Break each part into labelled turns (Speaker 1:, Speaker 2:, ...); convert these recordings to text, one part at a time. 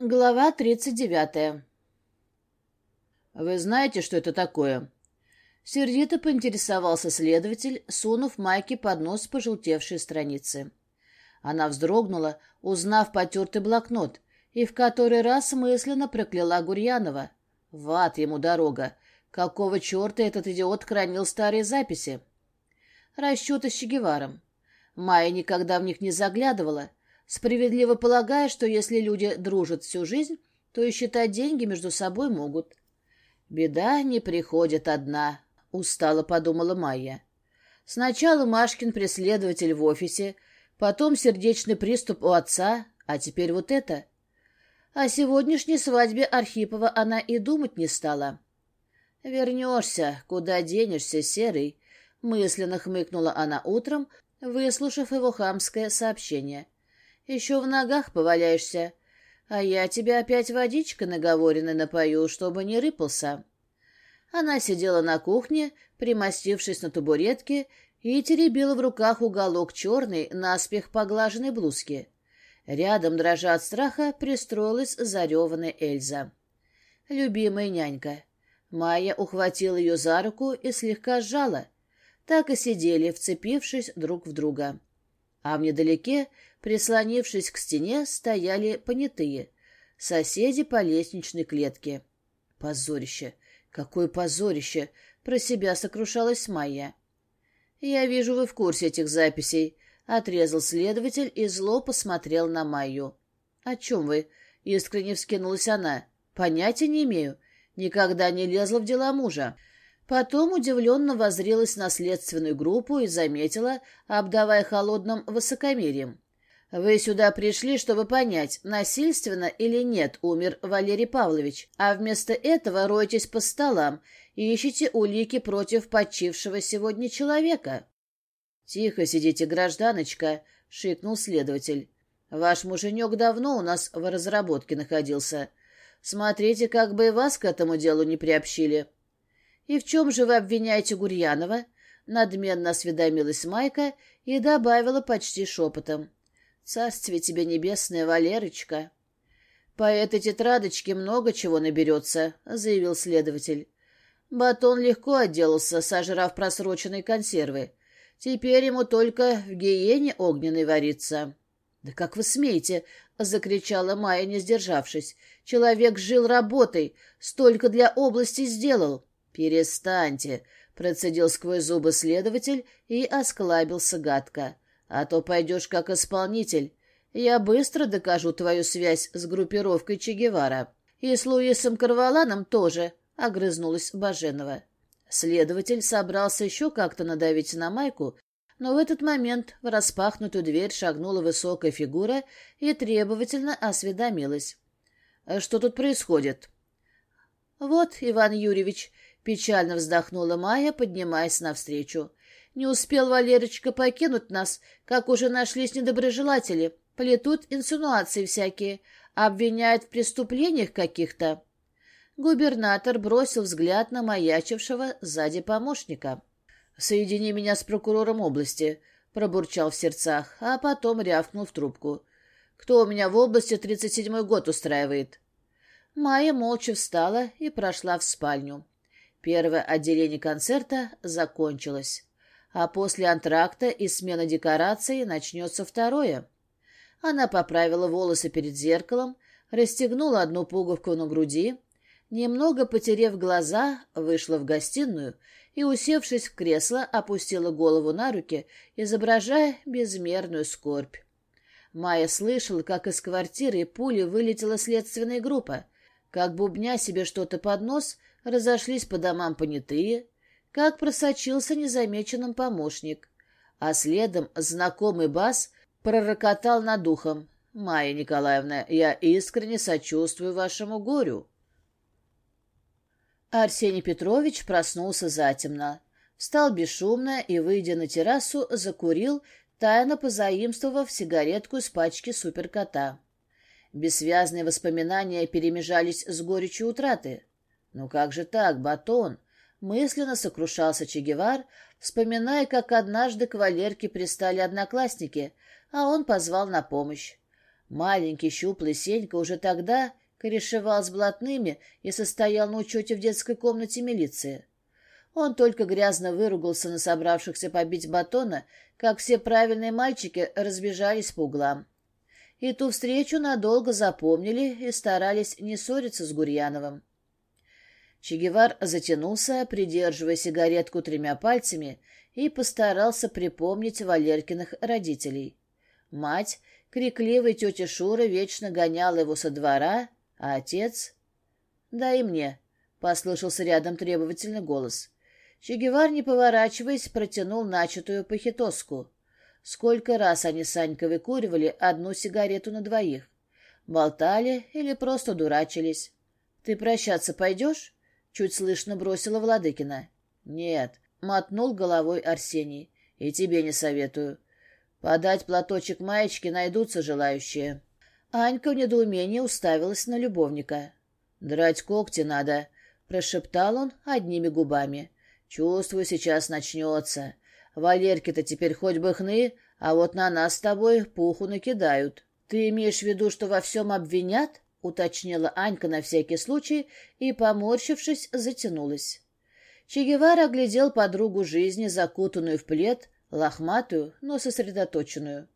Speaker 1: Глава 39. «Вы знаете, что это такое?» Сердито поинтересовался следователь, сунув Майке под нос пожелтевшие страницы. Она вздрогнула, узнав потертый блокнот, и в который раз мысленно прокляла Гурьянова. Ват ему дорога! Какого черта этот идиот хранил старые записи? Расчеты с Чегеваром. Майя никогда в них не заглядывала — справедливо полагая, что если люди дружат всю жизнь, то и считать деньги между собой могут. «Беда не приходит одна», — устало подумала Майя. Сначала Машкин преследователь в офисе, потом сердечный приступ у отца, а теперь вот это. О сегодняшней свадьбе Архипова она и думать не стала. «Вернешься, куда денешься, Серый», — мысленно хмыкнула она утром, выслушав его хамское сообщение — еще в ногах поваляешься. А я тебя опять водичка наговоренной напою, чтобы не рыпался. Она сидела на кухне, примостившись на табуретке, и теребила в руках уголок черной, наспех поглаженной блузки. Рядом, дрожа от страха, пристроилась зареванная Эльза. Любимая нянька. Майя ухватила ее за руку и слегка сжала. Так и сидели, вцепившись друг в друга. А в недалеке Прислонившись к стене, стояли понятые. Соседи по лестничной клетке. Позорище! Какое позорище! Про себя сокрушалась Майя. «Я вижу, вы в курсе этих записей», — отрезал следователь и зло посмотрел на Майю. «О чем вы?» — искренне вскинулась она. «Понятия не имею. Никогда не лезла в дела мужа». Потом удивленно возрелась на следственную группу и заметила, обдавая холодным высокомерием. Вы сюда пришли, чтобы понять, насильственно или нет умер Валерий Павлович, а вместо этого роетесь по столам и ищете улики против почившего сегодня человека. — Тихо сидите, гражданочка, — шикнул следователь. — Ваш муженек давно у нас в разработке находился. Смотрите, как бы и вас к этому делу не приобщили. — И в чем же вы обвиняете Гурьянова? — надменно осведомилась Майка и добавила почти шепотом. — Царствие тебе небесное, Валерочка. По этой тетрадочке много чего наберется, заявил следователь. Батон легко отделался, сожрав просроченные консервы. Теперь ему только в гиене огненной варится. «Да как вы смеете!» — закричала Майя, не сдержавшись. «Человек жил работой, столько для области сделал!» «Перестаньте!» — процедил сквозь зубы следователь и осклабился гадко. А то пойдешь как исполнитель. Я быстро докажу твою связь с группировкой Че Гевара. И с Луисом Карваланом тоже, — огрызнулась Баженова. Следователь собрался еще как-то надавить на майку, но в этот момент в распахнутую дверь шагнула высокая фигура и требовательно осведомилась. «Э, «Что тут происходит?» «Вот, Иван Юрьевич», — печально вздохнула Майя, поднимаясь навстречу. Не успел Валерочка покинуть нас, как уже нашлись недоброжелатели, плетут инсинуации всякие, обвиняют в преступлениях каких-то. Губернатор бросил взгляд на маячившего сзади помощника. «Соедини меня с прокурором области», — пробурчал в сердцах, а потом рявкнул в трубку. «Кто у меня в области тридцать седьмой год устраивает?» Майя молча встала и прошла в спальню. Первое отделение концерта закончилось а после антракта и смены декораций начнется второе. Она поправила волосы перед зеркалом, расстегнула одну пуговку на груди, немного потерев глаза, вышла в гостиную и, усевшись в кресло, опустила голову на руки, изображая безмерную скорбь. Майя слышала, как из квартиры пули вылетела следственная группа, как, бубня себе что-то под нос, разошлись по домам понятые — как просочился незамеченным помощник. А следом знакомый бас пророкотал над духом: «Майя Николаевна, я искренне сочувствую вашему горю». Арсений Петрович проснулся затемно. Встал бесшумно и, выйдя на террасу, закурил, тайно позаимствовав сигаретку из пачки суперкота. Бессвязные воспоминания перемежались с горечью утраты. «Ну как же так, батон? мысленно сокрушался Чегевар, вспоминая, как однажды к Валерке пристали одноклассники, а он позвал на помощь. Маленький щуплый Сенька уже тогда корешевал с блатными и состоял на учете в детской комнате милиции. Он только грязно выругался на собравшихся побить батона, как все правильные мальчики разбежались по углам. И ту встречу надолго запомнили и старались не ссориться с Гурьяновым. Чегевар затянулся, придерживая сигаретку тремя пальцами, и постарался припомнить Валеркиных родителей. Мать, крикливая тетя Шура, вечно гоняла его со двора, а отец... Дай мне», — послышался рядом требовательный голос. Чегевар, не поворачиваясь, протянул начатую похитоску. Сколько раз они с Санькой выкуривали одну сигарету на двоих. Болтали или просто дурачились. «Ты прощаться пойдешь?» Чуть слышно бросила Владыкина. «Нет», — мотнул головой Арсений. «И тебе не советую. Подать платочек маечки найдутся желающие». Анька в недоумении уставилась на любовника. «Драть когти надо», — прошептал он одними губами. «Чувствую, сейчас начнется. Валерки то теперь хоть бы хны, а вот на нас с тобой пуху накидают. Ты имеешь в виду, что во всем обвинят?» уточнила Анька на всякий случай и, поморщившись, затянулась. Чегевар оглядел подругу жизни, закутанную в плед, лохматую, но сосредоточенную.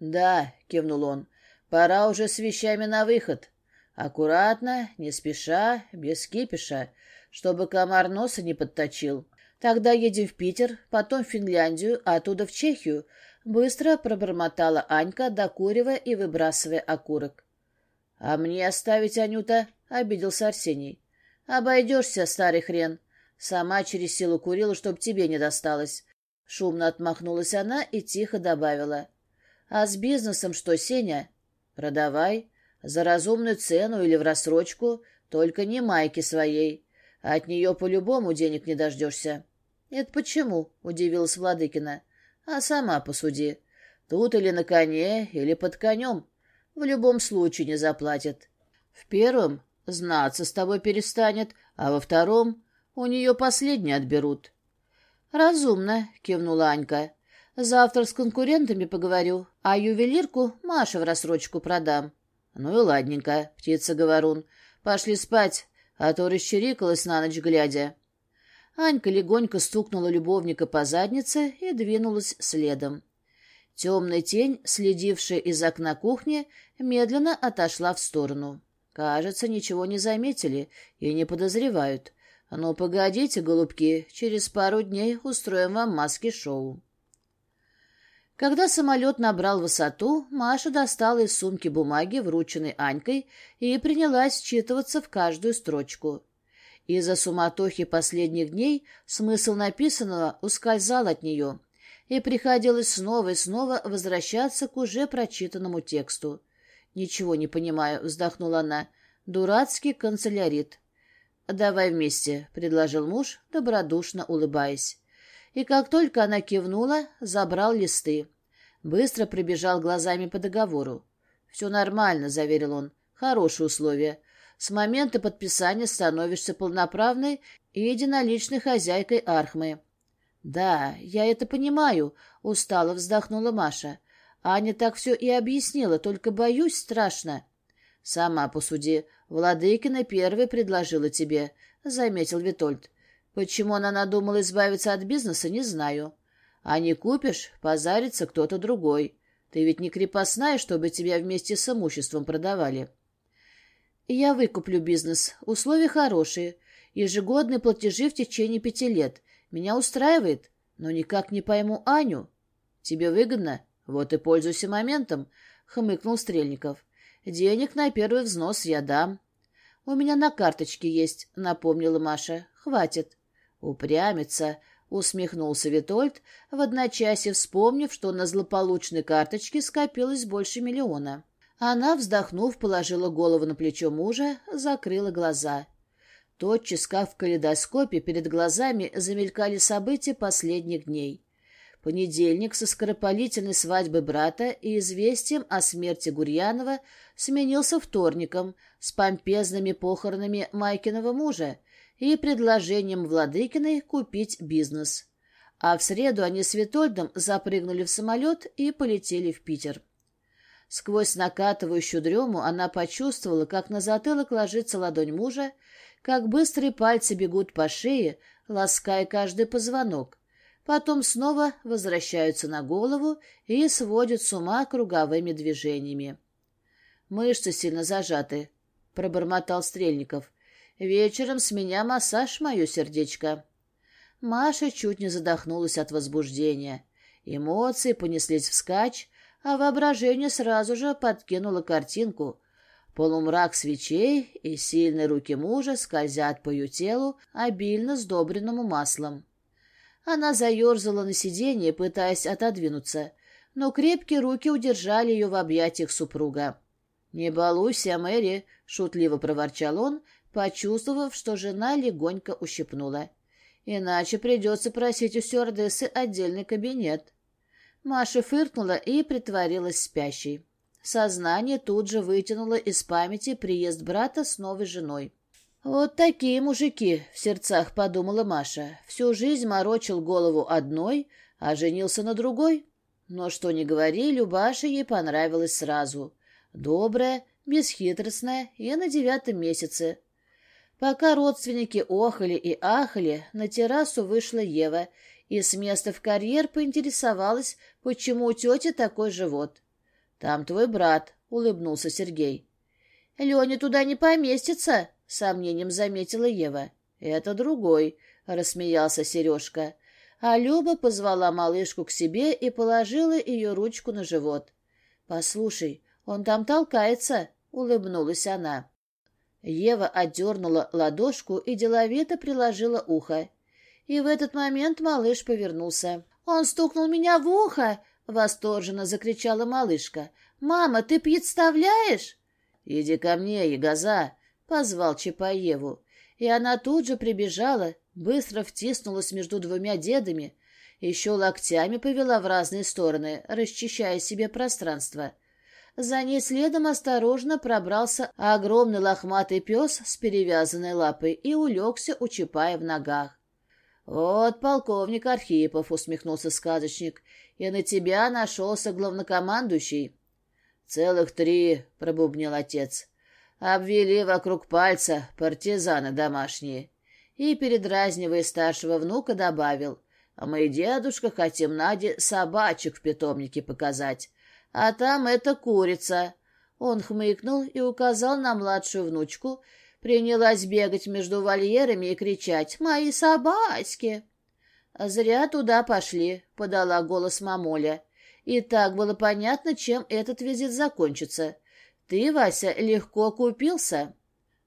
Speaker 1: «Да», — кивнул он, — «пора уже с вещами на выход. Аккуратно, не спеша, без кипиша, чтобы комар носа не подточил. Тогда едем в Питер, потом в Финляндию, а оттуда в Чехию», — быстро пробормотала Анька, докуривая и выбрасывая окурок. А мне оставить, Анюта? — обиделся Арсений. — Обойдешься, старый хрен. Сама через силу курила, чтоб тебе не досталось. Шумно отмахнулась она и тихо добавила. — А с бизнесом что, Сеня? Продавай. За разумную цену или в рассрочку, только не майки своей. От нее по-любому денег не дождешься. — Это почему? — удивилась Владыкина. — В любом случае не заплатит. В первом знаться с тобой перестанет, а во втором у нее последний отберут. «Разумно», — кивнула Анька. «Завтра с конкурентами поговорю, а ювелирку Маше в рассрочку продам». «Ну и ладненько, птица-говорун. Пошли спать, а то расчерикалась на ночь глядя». Анька легонько стукнула любовника по заднице и двинулась следом. Темная тень, следившая из окна кухни, медленно отошла в сторону. Кажется, ничего не заметили и не подозревают. Но ну, погодите, голубки, через пару дней устроим вам маски-шоу. Когда самолет набрал высоту, Маша достала из сумки бумаги, врученной Анькой, и принялась считываться в каждую строчку. Из-за суматохи последних дней смысл написанного ускользал от нее, и приходилось снова и снова возвращаться к уже прочитанному тексту. «Ничего не понимаю», — вздохнула она. «Дурацкий канцелярит». «Давай вместе», — предложил муж, добродушно улыбаясь. И как только она кивнула, забрал листы. Быстро пробежал глазами по договору. «Все нормально», — заверил он. «Хорошие условия. С момента подписания становишься полноправной и единоличной хозяйкой Архмы. Да, я это понимаю, устало вздохнула Маша. Аня так все и объяснила, только боюсь страшно. Сама посуди. Владыкина первый предложила тебе, заметил Витольд. Почему она надумала избавиться от бизнеса, не знаю. А не купишь, позарится кто-то другой. Ты ведь не крепостная, чтобы тебя вместе с имуществом продавали. Я выкуплю бизнес. Условия хорошие. Ежегодные платежи в течение пяти лет. Меня устраивает, но никак не пойму Аню. Тебе выгодно? Вот и пользуйся моментом, — хмыкнул Стрельников. Денег на первый взнос я дам. У меня на карточке есть, — напомнила Маша. Хватит. Упрямится, — усмехнулся Витольд, в одночасье вспомнив, что на злополучной карточке скопилось больше миллиона. Она, вздохнув, положила голову на плечо мужа, закрыла глаза — Тотчас в калейдоскопе перед глазами замелькали события последних дней. Понедельник со скоропалительной свадьбой брата и известием о смерти Гурьянова сменился вторником с помпезными похоронами Майкиного мужа и предложением Владыкиной купить бизнес. А в среду они с Витольдом запрыгнули в самолет и полетели в Питер. Сквозь накатывающую дрему она почувствовала, как на затылок ложится ладонь мужа, как быстрые пальцы бегут по шее, лаская каждый позвонок. Потом снова возвращаются на голову и сводят с ума круговыми движениями. «Мышцы сильно зажаты», — пробормотал Стрельников. «Вечером с меня массаж, мое сердечко». Маша чуть не задохнулась от возбуждения. Эмоции понеслись вскачь, а воображение сразу же подкинуло картинку — полумрак свечей и сильные руки мужа скользят по ее телу, обильно сдобренному маслом. Она заерзала на сиденье, пытаясь отодвинуться, но крепкие руки удержали ее в объятиях супруга. «Не балуйся, Мэри!» — шутливо проворчал он, почувствовав, что жена легонько ущипнула. «Иначе придется просить у стюардессы отдельный кабинет». Маша фыркнула и притворилась спящей. Сознание тут же вытянуло из памяти приезд брата с новой женой. «Вот такие мужики», — в сердцах подумала Маша. «Всю жизнь морочил голову одной, а женился на другой». Но что ни говори, Любаша ей понравилась сразу. Добрая, бесхитростная и на девятом месяце. Пока родственники охали и ахали, на террасу вышла Ева и с места в карьер поинтересовалась, почему у тети такой живот. Там твой брат, — улыбнулся Сергей. — Леня туда не поместится, — сомнением заметила Ева. — Это другой, — рассмеялся Сережка. А Люба позвала малышку к себе и положила ее ручку на живот. — Послушай, он там толкается, — улыбнулась она. Ева отдернула ладошку и деловито приложила ухо. И в этот момент малыш повернулся. «Он стукнул меня в ухо!» Восторженно закричала малышка. «Мама, ты представляешь?» «Иди ко мне, ягоза!» — позвал Чапаеву. И она тут же прибежала, быстро втиснулась между двумя дедами, еще локтями повела в разные стороны, расчищая себе пространство. За ней следом осторожно пробрался огромный лохматый пес с перевязанной лапой и улегся у Чапая в ногах. «Вот полковник Архипов», — усмехнулся сказочник, — «и на тебя нашелся главнокомандующий». «Целых три», — пробубнил отец. «Обвели вокруг пальца партизаны домашние». И, передразнивая старшего внука, добавил, «А мы, дедушка, хотим Наде собачек в питомнике показать, а там это курица». Он хмыкнул и указал на младшую внучку — принялась бегать между вольерами и кричать «Мои собаськи!». «Зря туда пошли», — подала голос мамуля. И так было понятно, чем этот визит закончится. «Ты, Вася, легко купился».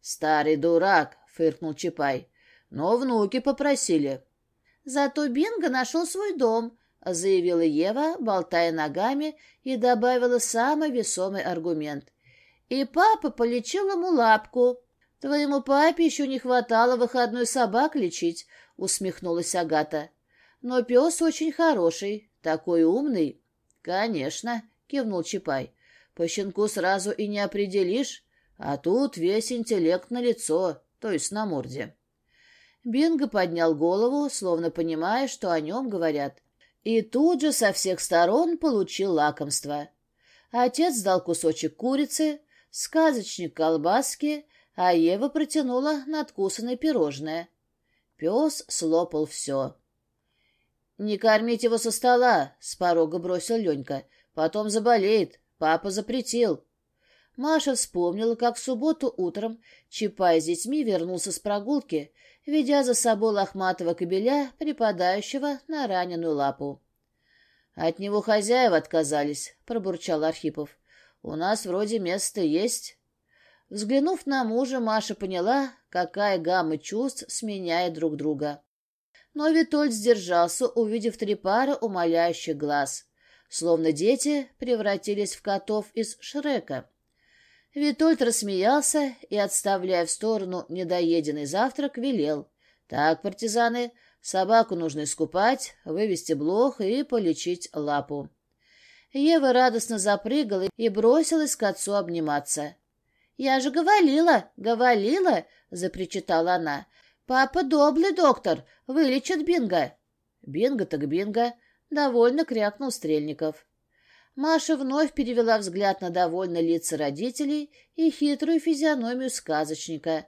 Speaker 1: «Старый дурак», — фыркнул Чапай. «Но внуки попросили». «Зато Бинго нашел свой дом», — заявила Ева, болтая ногами, и добавила самый весомый аргумент. «И папа полечил ему лапку». «Твоему папе еще не хватало выходной собак лечить», — усмехнулась Агата. «Но пес очень хороший, такой умный». «Конечно», — кивнул Чапай. «По щенку сразу и не определишь, а тут весь интеллект на лицо, то есть на морде». Бинго поднял голову, словно понимая, что о нем говорят, и тут же со всех сторон получил лакомство. Отец дал кусочек курицы, сказочник колбаски — а Ева протянула надкусанное пирожное. Пес слопал все. — Не кормить его со стола, — с порога бросил Ленька. — Потом заболеет. Папа запретил. Маша вспомнила, как в субботу утром Чапай с детьми вернулся с прогулки, ведя за собой лохматого кобеля, припадающего на раненую лапу. — От него хозяева отказались, — пробурчал Архипов. — У нас вроде место есть взглянув на мужа, Маша поняла, какая гамма чувств сменяет друг друга. Но Витольд сдержался, увидев три пары умоляющих глаз. Словно дети превратились в котов из Шрека. Витольд рассмеялся и, отставляя в сторону недоеденный завтрак, велел. «Так, партизаны, собаку нужно искупать, вывести блох и полечить лапу». Ева радостно запрыгала и бросилась к отцу обниматься. «Я же говорила, говорила!» — запричитала она. «Папа доблый доктор, вылечит Бинго!» «Бинго так Бинго!» — довольно крякнул Стрельников. Маша вновь перевела взгляд на довольно лица родителей и хитрую физиономию сказочника.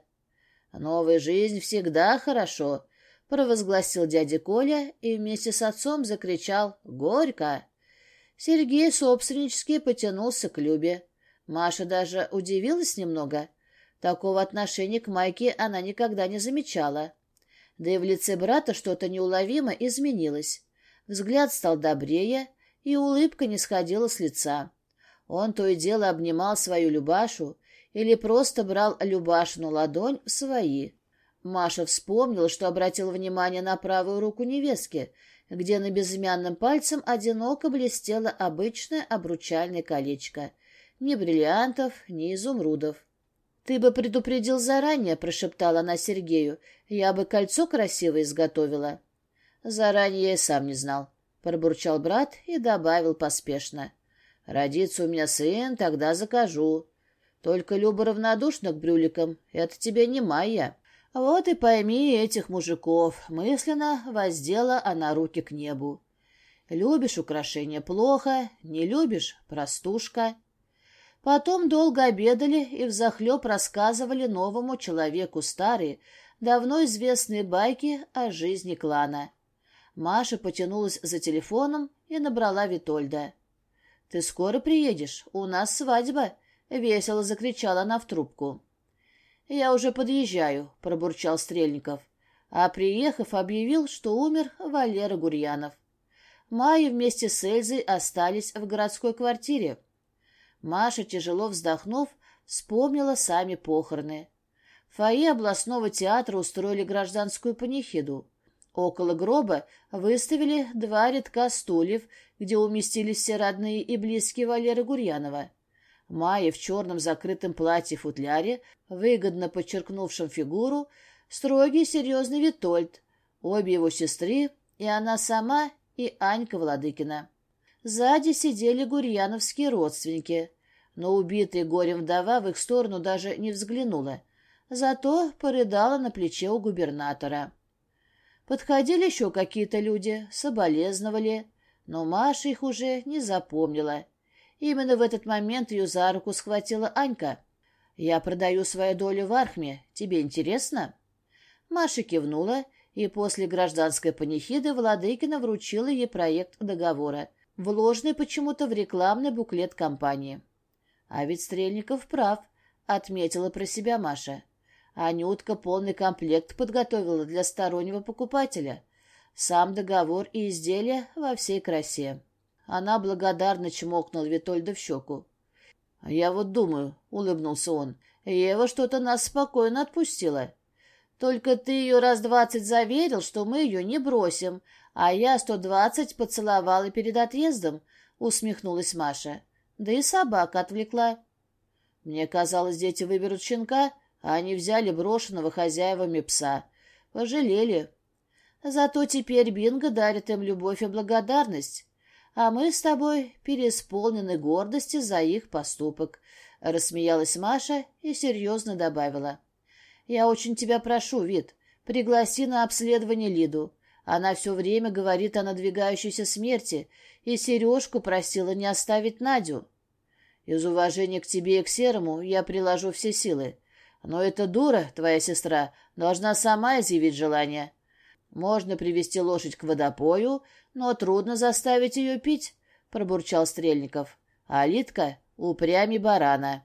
Speaker 1: «Новая жизнь всегда хорошо!» — провозгласил дядя Коля и вместе с отцом закричал «Горько!». Сергей собственнически потянулся к Любе. Маша даже удивилась немного. Такого отношения к Майке она никогда не замечала. Да и в лице брата что-то неуловимо изменилось. Взгляд стал добрее, и улыбка не сходила с лица. Он то и дело обнимал свою Любашу или просто брал Любашину ладонь в свои. Маша вспомнила, что обратила внимание на правую руку невестки, где на безымянном пальцем одиноко блестело обычное обручальное колечко. Ни бриллиантов, ни изумрудов. «Ты бы предупредил заранее», — прошептала она Сергею. «Я бы кольцо красиво изготовила». «Заранее я и сам не знал», — пробурчал брат и добавил поспешно. «Родится у меня сын, тогда закажу. Только Люба равнодушна к брюликам. Это тебе не моя». Вот и пойми этих мужиков, мысленно воздела она руки к небу. Любишь украшения плохо, не любишь — простушка. Потом долго обедали и взахлеб рассказывали новому человеку старые, давно известные байки о жизни клана. Маша потянулась за телефоном и набрала Витольда. «Ты скоро приедешь? У нас свадьба!» — весело закричала она в трубку. «Я уже подъезжаю», — пробурчал Стрельников. А приехав, объявил, что умер Валера Гурьянов. Майя вместе с Эльзой остались в городской квартире — Маша, тяжело вздохнув, вспомнила сами похороны. В фойе областного театра устроили гражданскую панихиду. Около гроба выставили два рядка стульев, где уместились все родные и близкие Валеры Гурьянова. Майя в черном закрытом платье-футляре, выгодно подчеркнувшем фигуру, строгий серьезный Витольд, обе его сестры, и она сама, и Анька Владыкина. Сзади сидели гурьяновские родственники, но убитая горем вдова в их сторону даже не взглянула, зато порыдала на плече у губернатора. Подходили еще какие-то люди, соболезновали, но Маша их уже не запомнила. Именно в этот момент ее за руку схватила Анька. «Я продаю свою долю в Архме. Тебе интересно?» Маша кивнула, и после гражданской панихиды Владыкина вручила ей проект договора — в почему-то в рекламный буклет компании. А ведь Стрельников прав, отметила про себя Маша. Анютка полный комплект подготовила для стороннего покупателя. Сам договор и изделия во всей красе. Она благодарно чмокнула Витольда в щеку. «А «Я вот думаю», — улыбнулся он, — «Ева что-то нас спокойно отпустила. Только ты ее раз двадцать заверил, что мы ее не бросим, а я сто двадцать поцеловала перед отъездом, — усмехнулась Маша. Да и собака отвлекла. Мне казалось, дети выберут щенка, а они взяли брошенного хозяевами пса. Пожалели. Зато теперь Бинго дарит им любовь и благодарность. А мы с тобой переисполнены гордости за их поступок. Рассмеялась Маша и серьезно добавила. Я очень тебя прошу, Вит, пригласи на обследование Лиду. Она все время говорит о надвигающейся смерти, и Сережку просила не оставить Надю. Из уважения к тебе и к Серому я приложу все силы. Но эта дура, твоя сестра, должна сама изъявить желание. Можно привести лошадь к водопою, но трудно заставить ее пить, — пробурчал Стрельников. А Литка — упрями барана.